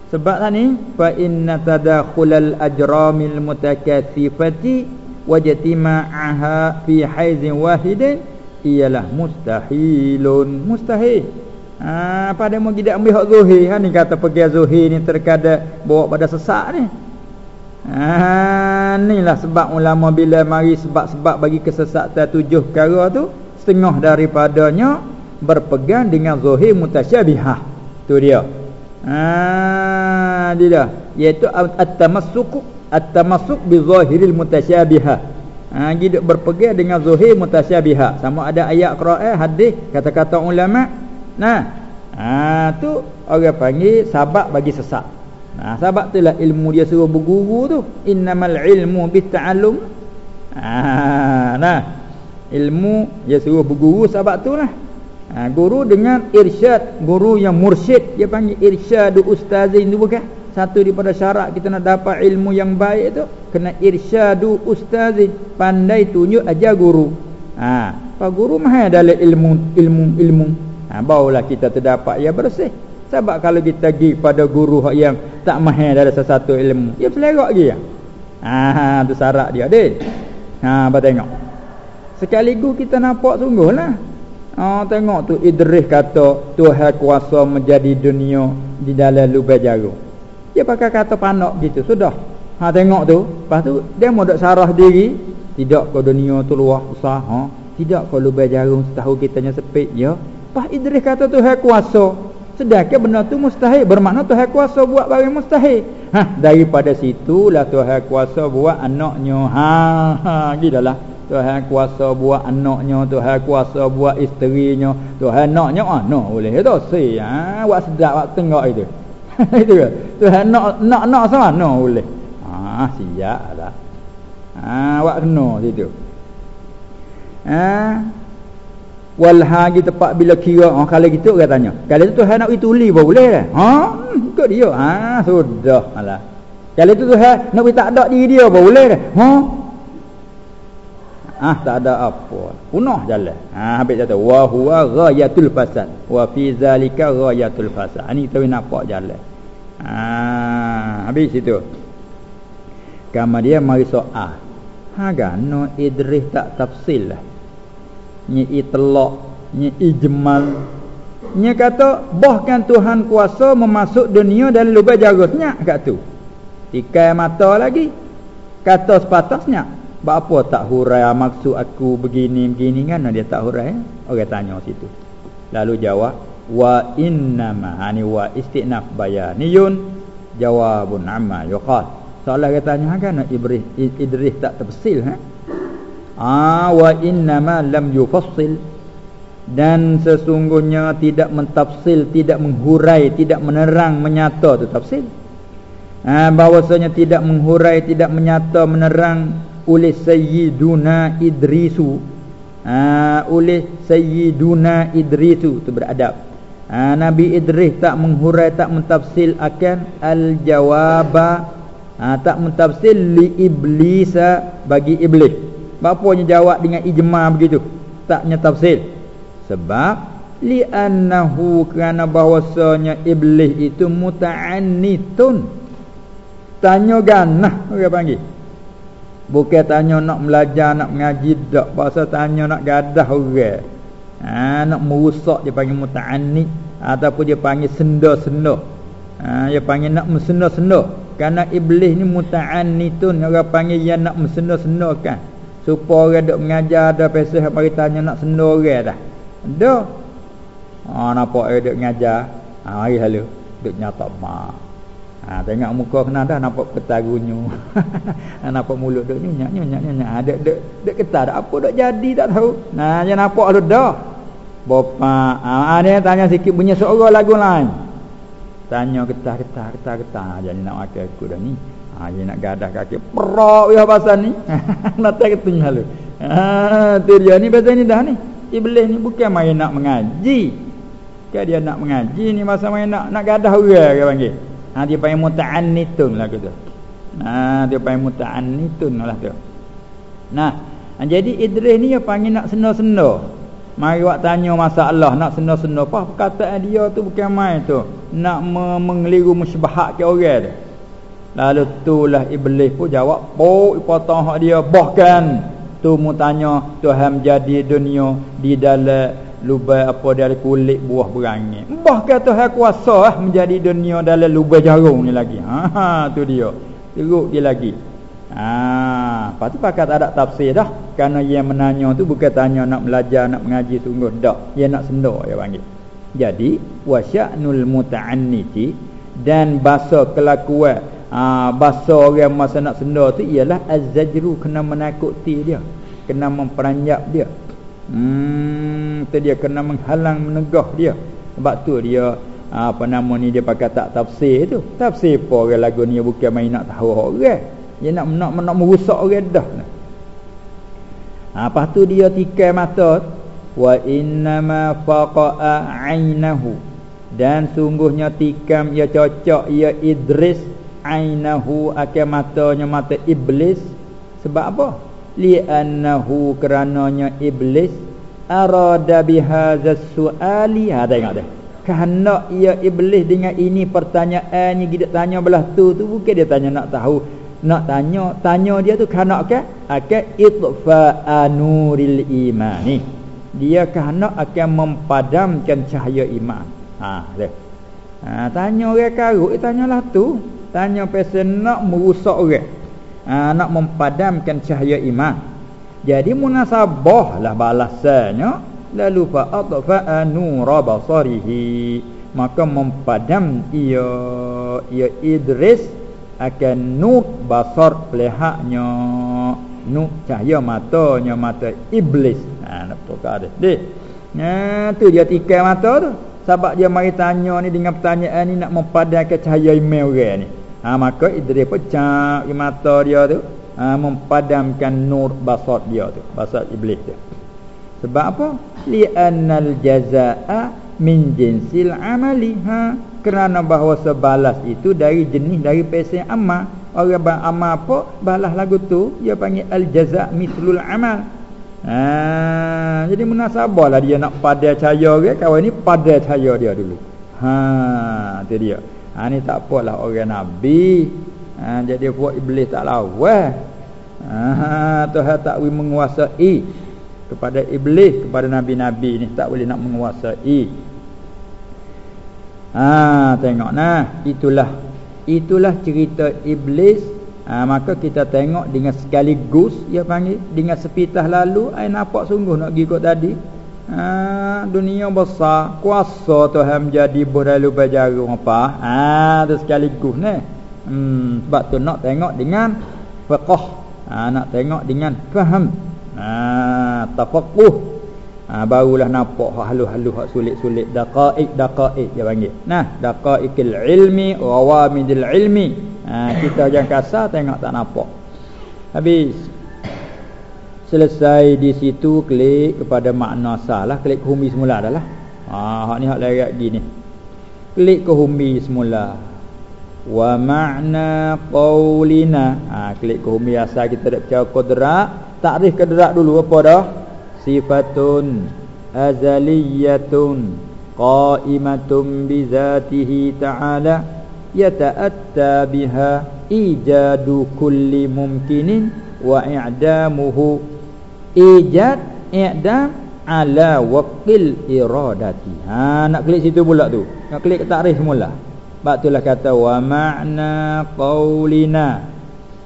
Sebab tadi fa inna tadakhulal ajramil mutakathifati wajtima'aha fi haizin wahidin ialah mustahilun. Mustahil. Ha pada mau tidak ambil hak zuhir? Ha ni kata pergi zuhir ni terkadang bawa pada sesak ni. Ha inilah sebab ulama bila mari sebab-sebab bagi kesesatan tujuh perkara tu setengah daripadanya berpegang dengan zuhir mutasyabihah. Tu dia ha dia iaitu at-tamassuk at-tamassuk bi zahiril mutasyabiha. Ha hidup berpegang dengan zahir mutasyabiha. Sama ada ayat Quran hadis kata-kata ulama. Nah ha tu orang panggil sabab bagi sesat nah ha, sebab itulah ilmu dia suruh berguru tu. Innamal ilmu bitta'allum ha nah ilmu dia suruh berguru sebab tu lah ha, guru dengan irsyad. Guru yang mursyid. Dia panggil irsyadu ustazin tu bukan? Satu daripada syarat kita nak dapat ilmu yang baik tu kena irsyadu ustazin. Pandai tunjuk ajar guru. Ha pak guru mahal dalam ilmu ilmu ilmu. Ha barulah kita terdapat yang bersih. Sebab kalau kita pergi pada guru yang tak mahal dalam sesuatu ilmu dia selerak lagi ya. Ha tu syarat dia dek ha apa tengok? Sekaligus kita nampak sungguhlah Ha tengok tu Idris kata Tuhan kuasa menjadi dunia di dalam lubang jarum. Dia pakai kata panak gitu Sudah. Ha tengok tu. Lepas tu Dia mau dok sarah diri Tidak kau dunia tu luar besar ha? Tidak kau lubang jarum Setahu kitanya sepit Ya. Pak Idris kata tu hai kuasa Sedangkan benda tu mustahil? Bermakna tu hai kuasa buat barang mustahil. Ha Daripada situlah tu hai kuasa buat anaknya. Ha Ha Gidalah Tuhan kuasa buat anaknya Tuhan kuasa buat isterinya. Tuhan anaknya ah no boleh. Tu si ha buat sedap buat tengok itu. Itu ke? Tuhan nak nak nak sama no boleh. Ah siap dah ah wak kena situ. Ah wal hagi tepat bila kira oh, kalau gitu orang tanya kalau itu Tuhan nak tuli pun boleh dah ha? Ikut dia. Ha sudah alah kalau itu Tuhan nak tak ada diri dia pun boleh dah ha Ah tak ada apa. Punah jalan. Ha habis kata wa huwa ghayatul fasad wa fi zalika ghayatul fasad. Ini kita nampak jalan. Ha habis itu. Kama dia mari soal. Ha gano idris tak tafsil lah. Ni itlaq, ni ijmal. Ni kata bahkan Tuhan kuasa memasuk dunia dalam lubang jarutnya kat tu. Tikai mata lagi. Kata sepatasnya apa tak hurai maksud aku begini begini kan? Dia tak hurai orang tanya situ. Lalu jawab wa innama ani wa istinaf bayaniyun. Jawabun amma yuqal. Soalan dia tanya kan ibris idris tak terpesil ha ah wa innama lam yufassil. Dan sesungguhnya tidak mentafsil tidak menghurai tidak menerang menyata tu tafsil. Ah bahwasanya tidak menghurai tidak menyata menerang oleh Sayyiduna Idrisu. Ha, oleh Sayyiduna Idrisu. Tu beradab. Ha, Nabi Idris tak menghurai tak mentafsil akan al-jawaba. Ha, tak mentafsil li iblisa bagi iblis. Bapanya jawab dengan ijma begitu. Tak tafsil sebab li annahu kerana bahwasanya iblis itu muta'annitun. Tanya ganah orang panggil Bukan tanya nak belajar, nak mengaji tak. Pasal tanya nak gadah orang. Ha, nak merusak dia panggil muta'anid. Ataupun dia panggil senda-senda. Ha, dia panggil nak mesenda-senda. Kerana iblis ni muta'anidun. Orang panggil yang nak mesenda-senda kan. Supaya orang duk mengajar ada pesah bagi tanya nak senda orang dah. Ada. Ha, nampak orang duk mengajar. Ha, mari lalu. Duk nyata mak. Ha, tengok muka kena dah nampak ketagunyu. nampak mulut duk nyak nyak nyak nyak. Ada dek dek ketar dak apa dak jadi tak tahu. Nah, dia nampak lu dah. Bapa, ah ha, dia tanya sikit bunyi suara lagu lain. Tanya ketar ketar ketar ketar jadi nak makan aku dah ni. Ha, dia nak gadah kaki perok ya pasal ni. nak tak ketunya lu. Ha, dia ni pasal ni dah ni. Iblis ni bukan main nak mengaji. Kan dia nak mengaji ni masa main nak nak gadah orang dia panggil. Ha dia panggil muta'annitun lah gitu. Ha dia panggil muta'annitun lah tu. Nah, ha, jadi Idris ni dia panggil nak senda-senda. Mari awak tanya masalah nak senda-senda apa perkataan dia tu bukan main tu. Nak mengeliru musyabahat ke orang tu. Lalu itulah iblis pun jawab, "Oh, potong hak dia bahkan tu mu tanya Tuhan jadi dunia di dalam lubai apa dari kulit buah berangi. Mbah kata hak kuasa ah menjadi dunia dalam lubai jarum ni lagi. Ha, ha tu dia. Teruk dia lagi. Ha, lepas tu pakat ada tafsir dah. Kerana yang menanya tu bukan tanya nak belajar, nak mengaji sungguh dak. Dia nak senda dia panggil. Jadi wasya'nul muta'anniti dan bahasa kelakuan ha, bahasa orang masa nak senda tu ialah az-zajru kena menakuti dia, kena memperanjap dia. Hmm, tu dia kena menghalang menegah dia. Sebab tu dia apa nama ni dia pakai tak tafsir tu. Tafsir apa orang lagu ni bukan main nak tahu orang. Dia nak nak nak merusak orang dah. Ha, lepas tu dia tikai mata wa innama faqa'a 'ainahu dan sungguhnya tikam ia cocok ia Idris ainahu akan matanya mata iblis sebab apa li'annahu kerananya iblis arada bihadza suali. Ha tengok dah kerana ia iblis dengan ini pertanyaannya dia tanya belah tu tu bukan dia tanya nak tahu. Nak tanya tanya dia tu kerana ke? Akan itfa anuril imani dia kerana akan memadamkan cahaya iman. Ha dah ha tanya orang karut dia tanyalah tu. Tanya pasal nak merusak orang ha, nak mempadamkan cahaya iman. Jadi munasabah lah balasannya. Lalu fa atfa nura basarihi. Maka mempadam ia ia Idris akan nur basar pelihaknya nur cahaya matanya mata iblis. Ha nak tukar dia. Deh. Nah tu dia tikai mata tu. Sebab dia mari tanya ni dengan pertanyaan ni nak mempadamkan cahaya iman orang ni ha, maka Idris pecah mata dia tu ha, mempadamkan nur basar dia tu basar iblis tu. Sebab apa? Li annal jazaa min jinsil amali. Ha kerana bahawa sebalas itu dari jenis dari pesan amal. Orang beramal apa? Balas lagu tu dia panggil al jaza mislul amal. Ha jadi munasabahlah dia nak pada cahaya ke? Kawan ni pada cahaya dia dulu. Ha tu dia ha ni tak apalah orang nabi. Ha jadi buat iblis tak lawan ha Tuhan tak boleh menguasai kepada iblis kepada nabi-nabi ni tak boleh nak menguasai. Ha tengok nah. Itulah itulah cerita iblis. Ha, maka kita tengok dengan sekaligus dia panggil dengan sepitah lalu ai nampak sungguh nak pergi kot tadi ha dunia besar kuasa Tuhan menjadi beralu berjarum apa? Ha tu sekaligus ni. Hmm sebab tu nak tengok dengan faqih ha nak tengok dengan faham. Ha tafaqquh. Ha, barulah nampak hak halus-halus hak sulit-sulit. Daqaiq daqaiq dia panggil. Nah daqaiqil ilmi rawamidil ilmi. Ha, kita jangan kasar tengok tak nampak. Habis selesai di situ klik kepada makna salah klik ke humi semula dah lah. Ha hak ni hak larat gini klik ke humi semula. Wa ma'na qaulina ha klik ke humi asal kita dak percaya qudrat takrif qudrat dulu apa dah? Sifatun azaliyatun qa'imatun bizatihi ta'ala yata'atta biha ijadu kulli mumkinin wa i'damuhu ijad i'dam ala waqil iradati. Ha nak klik situ pula tu. Nak klik takrif semula sebab itulah kata wa ma'na qaulina.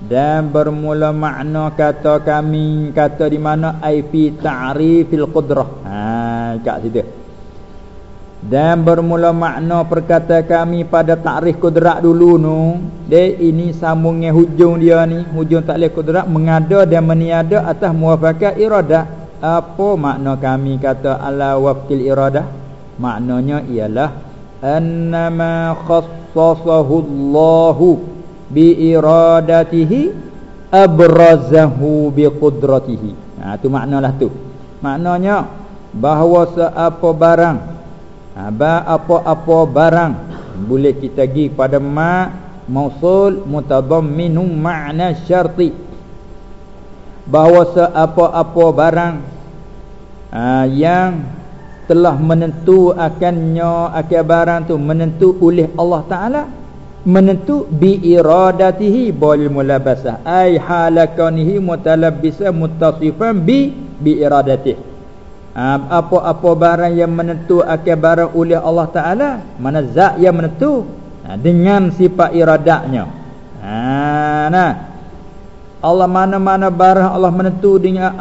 Dan bermula makna kata kami kata di mana? Ai fi ta'rifil qudrah. Ha kat situ dan bermula makna perkata kami pada takrif kudrat dulu nu de ini sambungnya hujung dia ni. Hujung taklif kudrat mengada dan meniada atas muafakat iradah apa makna kami kata ala waqtil iradah maknanya ialah annama khassasahu Allahu bi iradatihi abrazahu bi qudratihi. Ha tu maknalah tu. Maknanya bahawa seapa barang ha, ba apa-apa barang boleh kita pergi pada ma mausul mutadamminum makna syarti. Bahawa seapa-apa barang ha, yang telah menentu akannya akan barang tu menentu oleh Allah Taala menentu bi iradatihi boleh mulabasah ai halakanihi mutalabbisa muttasifan bi bi iradatihi apa-apa barang yang menentu akan barang oleh Allah Taala mana zat yang menentu? Ha, dengan sifat iradatnya ha nah. Allah mana-mana barang Allah menentu dengan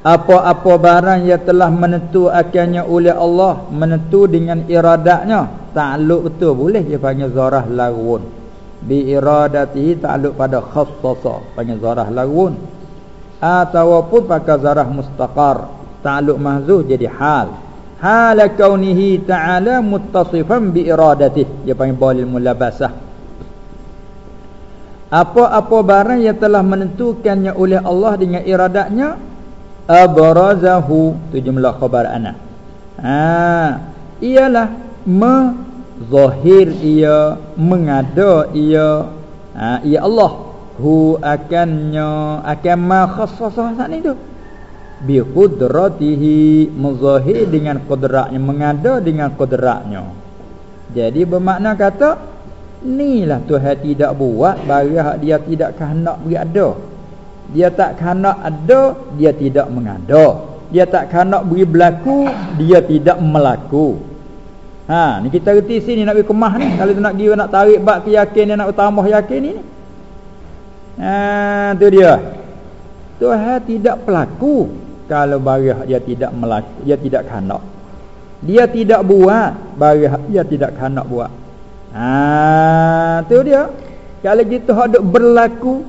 apa-apa barang yang telah menentu akhirnya oleh Allah menentu dengan iradatnya takluk betul boleh dia panggil zarah lagwun bi iradatihi takluk pada khassasa panggil zarah lagwun ataupun pakai zarah mustaqar. Takluk mahzuf jadi hal. Hal kaunihi ta'ala muttasifan bi iradatihi dia panggil balil mulabasah. Apa-apa barang yang telah menentukannya oleh Allah dengan iradatnya abrazahu. Tu jumlah khabar ana. Ha. Ialah mazahir ia mengada ia. Ha ya Allah hu akannya akan ma khassasah saat itu bi qudratihi mazahir dengan qudratnya mengada dengan qudratnya. Jadi bermakna kata inilah Tuhan tidak buat bagi hak dia tidak kehendak berada dia tak kanak ada dia tidak mengada. Dia tak kanak beri berlaku dia tidak melaku. Ha ni kita reti sini nak pergi kemah ni. Kalau nak pergi nak tarik bab keyakinan nak tambah yakin ni ha tu dia. Tuhan tidak pelaku kalau bagi dia tidak melaku dia tidak kanak dia tidak buat bagi dia tidak kanak buat. Ha tu dia. Kalau gitu hendak berlaku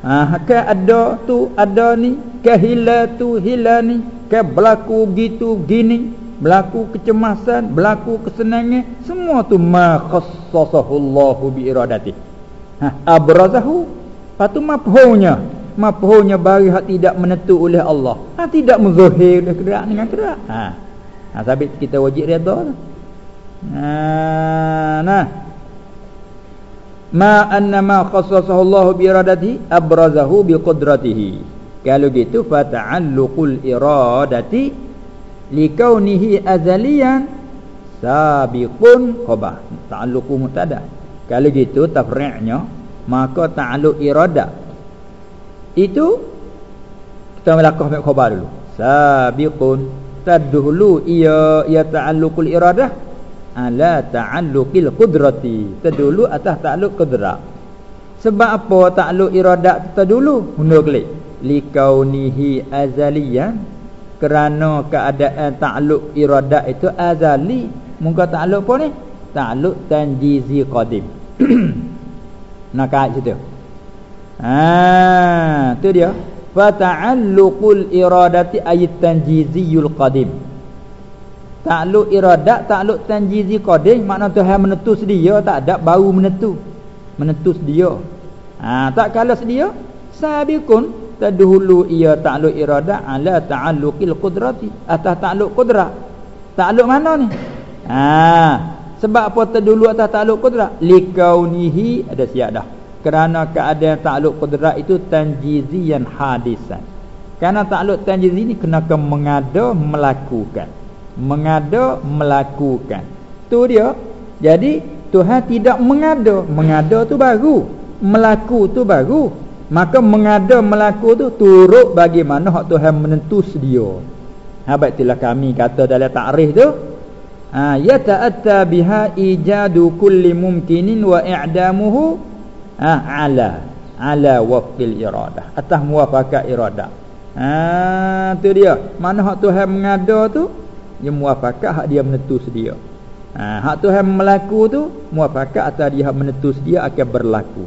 Ha, ke ada tu ada ni, ke hila tu hila ni, ke berlaku gitu gini, berlaku kecemasan, berlaku kesenangan, semua tu ma khassasahu Allahu bi iradati. Ha, abrazahu patu mafhunya. mapuhnya bari hak tidak menentu oleh Allah. Ha tidak menzahir oleh kerak dengan kerak. Ha. Ha sabit kita wajib redha ha nah. Ma anna ma khassasahu Allah bi iradati abrazahu bi qudratihi. Kalau gitu fa ta'alluqul iradati li kaunihi azaliyan sabiqun khabar. Ta'alluqu mutada. Kalau gitu tafri'nya maka ta'alluq iradah itu kita melakah ambil khabar dulu. Sabiqun. Tadhulu ia ia ta'alluqul iradah ala ta'alluqil qudrati. Tadhulu atas ta'alluq qudrah sebab apa ta'alluq iradah tadhulu hundur klik likaunihi azaliyan. Kerana keadaan ta'alluq iradah itu azali. Muka ta'alluq apa ni? Ta'alluq tanjizi qadim nak kait situ ha tu dia. Fa ta'alluqul iradati ayat tanjiziyul qadim. Ta'alluq iradat ta'alluq tanjizi qadim makna Tuhan menentu sedia tak ada baru menentu menentu sedia ha tak kala sedia sabiqun tadhulu ia ta'alluq irada ala ta'alluqil qudrati atas ta'alluq qudrah ta'alluq mana ni? Ha sebab apa tadhulu atas ta'alluq qudrah likaunihi ada siap dah kerana keadaan ta'alluq qudrah itu tanjizian hadisan. Kerana ta'alluq tanjizi ni kena ke mengada melakukan. Mengada melakukan. Tu dia. Jadi Tuhan tidak mengada. Mengada tu baru. Melaku tu baru. Maka mengada melaku tu turut bagaimana hak Tuhan menentu sedia habat itulah kami kata dalam takrif tu ha ya ta'atta biha ijadu kulli mumkinin wa i'damuhu ha ala ala wafil iradah. Atas muwafaqat iradah. Ha tu dia. Mana hak Tuhan mengada tu? Dia muwafaqat hak dia menentu sedia. Ha hak Tuhan melaku tu muwafaqat atas dia menentu sedia akan berlaku.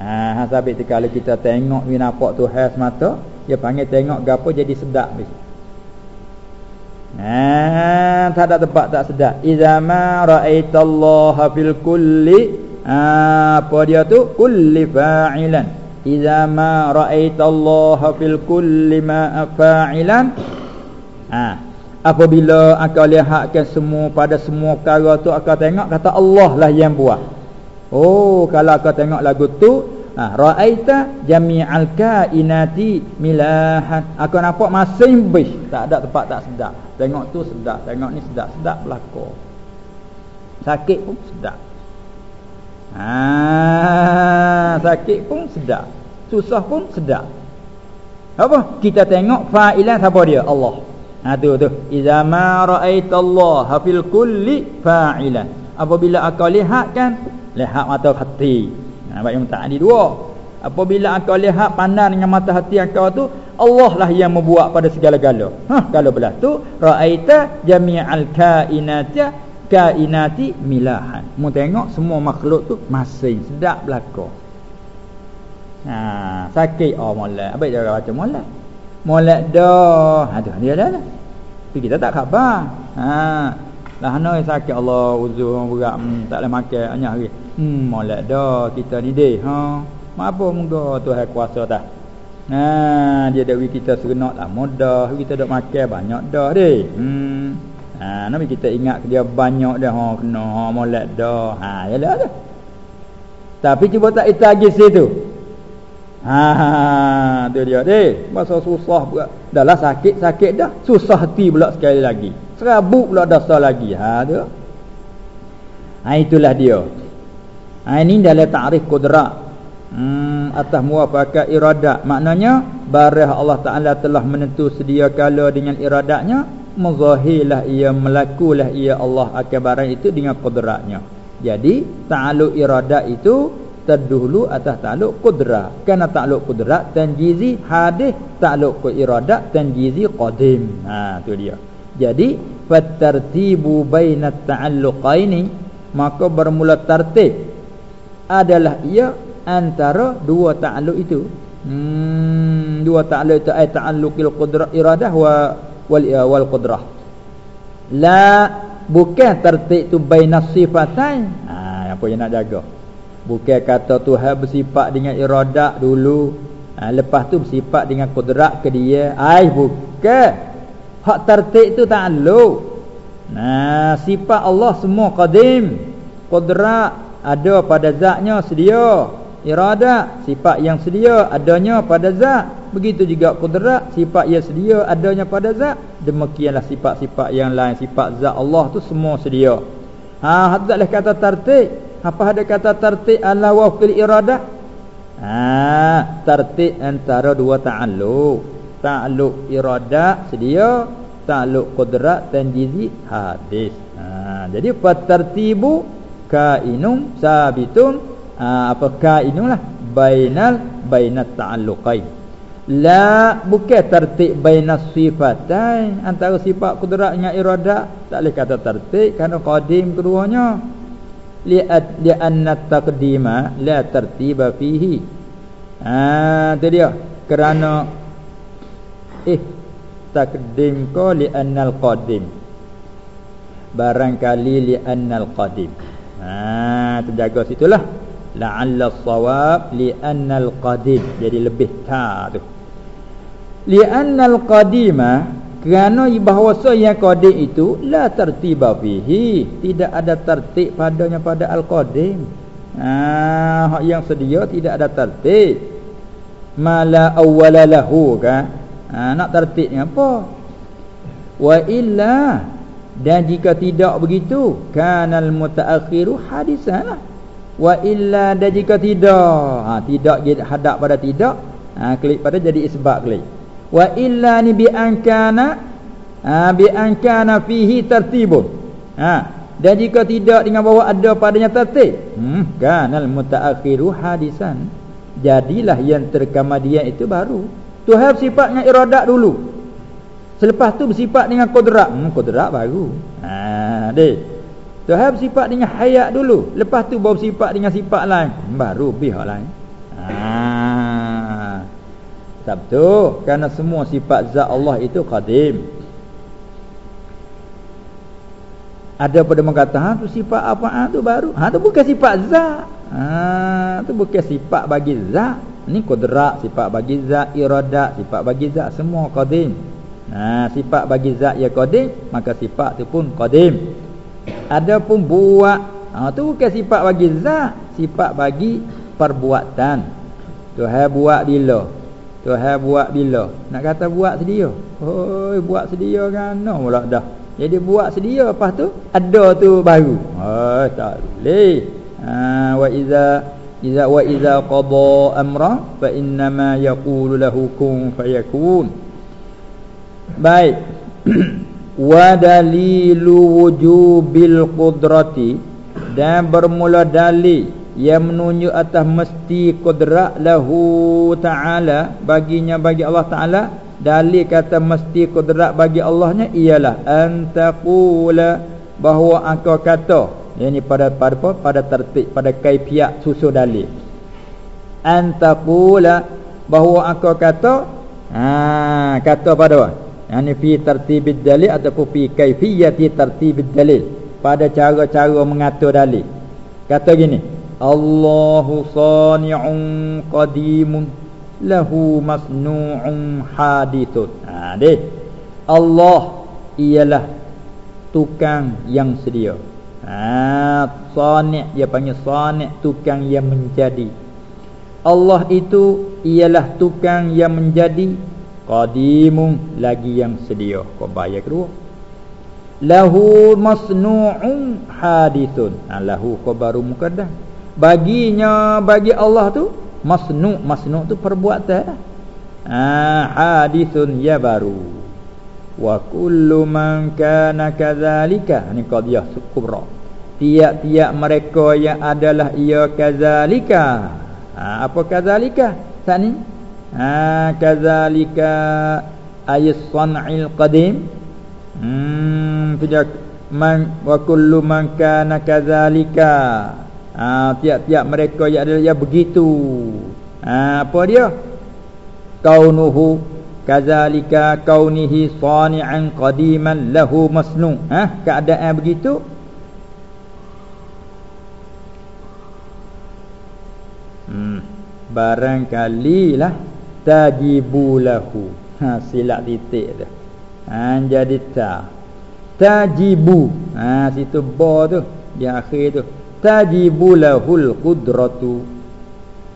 Ha, ha sabit kita tengok ni nampak tu hai semata, dia panggil tengok gapo jadi sedap. ni. Ha, tak ada tempat tak sedap. Iza ma ra'aitallaha fil kulli ha, apa dia tu? Kulli fa'ilan. Iza ma ra'aitallaha fil kulli ma fa'ilan. Ha, apabila akan lihatkan semua pada semua perkara tu akan tengok kata Allah lah yang buat. Oh kalau kau tengok lagu tu ha, Ra'aita jami'al kainati milahan Aku nampak masing bis Tak ada tempat tak sedap Tengok tu sedap Tengok ni sedap-sedap belakang Sakit pun sedap. Ha, Sakit pun sedap. Susah pun sedap. Apa? Kita tengok fa'ilan siapa dia? Allah. Ha tu tu. Iza ma ra'aita Allah fil kulli fa'ilan Apabila aku lihat kan lihat mata hati. Ha baik yang tak ada dua. Apabila engkau lihat pandang dengan mata hati engkau tu Allah lah yang membuat pada segala-gala ha kalau belah tu raaita jami'al kainati kainati milahan. Mu tengok semua makhluk tu masing sedap belaka. Ha sakit. Oh molek. Apa dia baca? Molek. Molek dah. Ha tu. Dia dah tapi kita tak khabar. Ha. Lah ana sakit. Allah uzur berat. Hmm, tak boleh makan. Banyak hari. Hmm molek dah. Kita ni deh ha. Apa muda Tuhan kuasa dah. Nah dia dak kita serenok lah mudah kita dak makan banyak dah deh. Hmm. Ha nabi kita ingat dia banyak dah ha kena ha molek dah. Ha yalah dah. Tapi cuba tak kita lagi situ. Ha, ha, ha tu dia deh. Masa susah pula. Dahlah sakit-sakit dah. Susah hati pula sekali lagi serabut pula dosa lagi ha tu ha itulah dia ha ini dalam takrif qudrat hmm atas muwafaqat iradat. Maknanya barah Allah taala telah menentu sedia kala dengan iradatnya muzahirlah ia melakulah ia Allah akan barang itu dengan qudratnya jadi ta'alluq iradat itu terdahulu atas ta'alluq qudrat kerana ta'alluq qudrat tanjizi hadis ta'alluq iradat tanjizi qadim. Ha tu dia. Jadi fatartibu bainat ta'alluqaini maka bermula tertib adalah ia antara dua ta'alluq itu. Hmm dua ta'alluq itu ay ta'alluqil qudrah iradah wa wal wal qudrah. La bukan tertib itu bainas sifatain. Ha apa yang nak jaga? Bukan kata Tuhan bersifat dengan iradah dulu. ha, lepas tu bersifat dengan kudrat ke dia ai bukan hak tertib tu takluk nah sifat Allah semua qadim kudrat ada pada zatnya sedia iradat sifat yang sedia adanya pada zat. Begitu juga kudrat sifat yang sedia adanya pada zat. Demikianlah sifat-sifat yang lain sifat zat Allah tu semua sedia. Ha haddalah kata tertib apa ada kata tertib ala wa fil iradah ha tertib antara dua ta'alluq. Ta'alluq iradah sedia ta'alluq qudrat tanjizi hadis. Ha jadi tertibu kainum sabitun ha, apa kainum lah bainal bainat ta'alluqain. La bukan tertib bainas sifatain. Antara sifat qudrat dengan iradah tak boleh kata tertib kerana qadim keduanya. Li'at li'anna taqdima la tertiba fihi. Ha tu dia. Kerana eh takdim ko li'anna al-qadim barangkali li'anna al-qadim ha terjaga situlah la'alla as-sawab li'anna al-qadim jadi lebih ta tu li'anna al-qadima kerana bahawa yang qadim itu la tertiba fihi, tidak ada tertib padanya pada al-qadim. Ah, yang sedia tidak ada tertib. Mala awwala lahu kan? Ha, nak tertibnya apa? Wa illa dan jika tidak begitu kanal mutaakhiru hadisan wa illa dan jika tidak. Ha, tidak hadap pada tidak ha, klik pada jadi isbat klik. Wa illa ni bi ankana ha bi ankana fihi tertibun ha dan jika tidak dengan bahawa ada padanya tertib. Hmm kanal mutaakhiru hadisan. Jadilah yang terkemudian itu baru. Tu have sifatnya iradat dulu. Selepas tu bersifat dengan qudrat hmm qudrat baru. Ha deh tu have sifat dengan hayat dulu. Lepas tu baru sifat dengan sifat lain. Baru pihak lain. Ha Sabtu Kerana semua sifat zat Allah itu qadim. Ada pada mengata ha, tu sifat apa ha, tu baru? Ha tu bukan sifat zat. Ha tu bukan sifat bagi zat. Ini kudrak sifat bagi zat Iradat sifat bagi zat Semua qadim. Ha sifat bagi zat ya qadim Maka sifat tu pun qadim Ada pun buat Ha tu bukan sifat bagi zat Sifat bagi perbuatan. Tuhan buat bila Tuhan buat bila Nak kata buat sedia? Hoi buat sedia kan? No pula dah. Jadi buat sedia Lepas tu Ada tu baru. Hoi tak boleh. Ha, Wa iza Iza wa iza qada amra Fa innama yakulu lahu kun fayakun. Baik Wa dalilu wujubil qudrati. Dan bermula dalil yang menunjuk atas mesti kudrat lahu ta'ala baginya bagi Allah ta'ala. Dalil kata mesti kudrat bagi Allahnya ialah antaqula bahawa engkau kata ini pada pada apa? Pada tertib pada kaifiat susu dalil. Antaqula bahawa engkau kata ha kata pada apa yani fi tertibid dalil ataupun fi kaifiyati tertibid dalil pada cara-cara mengatur dalil kata gini Allahu sani'un qadimun lahu masnu'un hadithun. Ha deh. Allah ialah tukang yang sedia. Ha sani' dia panggil sani' tukang yang menjadi. Allah itu ialah tukang yang menjadi qadimun lagi yang sedia. Kau bayar kedua. Lahu masnu'un hadithun. Ha lahu khabaru muqaddam baginya bagi Allah tu masnu masnu tu perbuatan. Ah hadithun ya baru. Wa kullu man kana kadzalika. Ni qadiyah kubra. Tiap-tiap mereka yang adalah ia kadzalika. Ha, apa kadzalika? Tani ha kadzalika ayat san'il qadim. Hmm tidak man wa kullu man kana kadzalika ha, tiap-tiap mereka yang adalah yang begitu. Ha, apa dia? Kaunuhu kadzalika kaunihi sani'an qadiman lahu masnu. Ha keadaan begitu. Hmm barangkali lah tajibu lahu. Ha silap titik tu. Ha jadi ta. Tajibu. Ha situ ba tu di akhir tu. Tajibu lahul qudratu.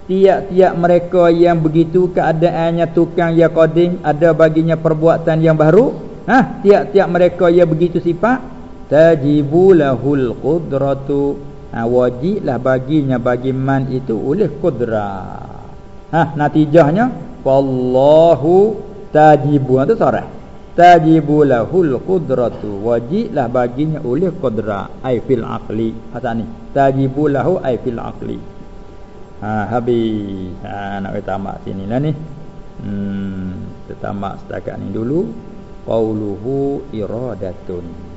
Tiap-tiap mereka yang begitu keadaannya tukang ya qadim ada baginya perbuatan yang baru ha tiap-tiap mereka yang begitu sifat tajibu lahul qudratu. Ha, wajiblah baginya bagi man itu oleh kudrah ha natijahnya wallahu tajibu. Itu sorah tajibu lahul qudratu. Wajiblah baginya oleh kudrah ai fil aqli. Tajibu lahu ai fil aqli. Ha habis. Ha nak kita tamat sini lah ni. Hmm kita tamat setakat ni dulu. Qauluhu iradatun